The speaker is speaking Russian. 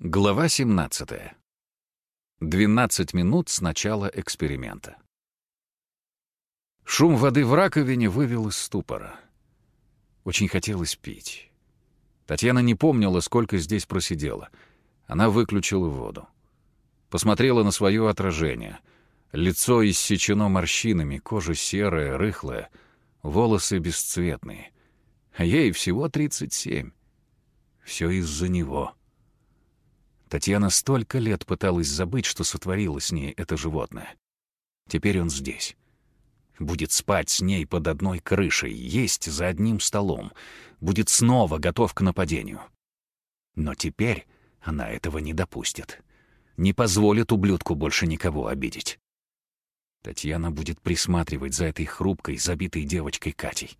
Глава 17. 12 минут с начала эксперимента. Шум воды в раковине вывел из ступора. Очень хотелось пить. Татьяна не помнила, сколько здесь просидела. Она выключила воду. Посмотрела на свое отражение. Лицо иссечено морщинами, кожа серая, рыхлая, волосы бесцветные. А ей всего 37. Все из-за него. Татьяна столько лет пыталась забыть, что сотворила с ней это животное. Теперь он здесь. Будет спать с ней под одной крышей, есть за одним столом. Будет снова готов к нападению. Но теперь она этого не допустит. Не позволит ублюдку больше никого обидеть. Татьяна будет присматривать за этой хрупкой, забитой девочкой Катей.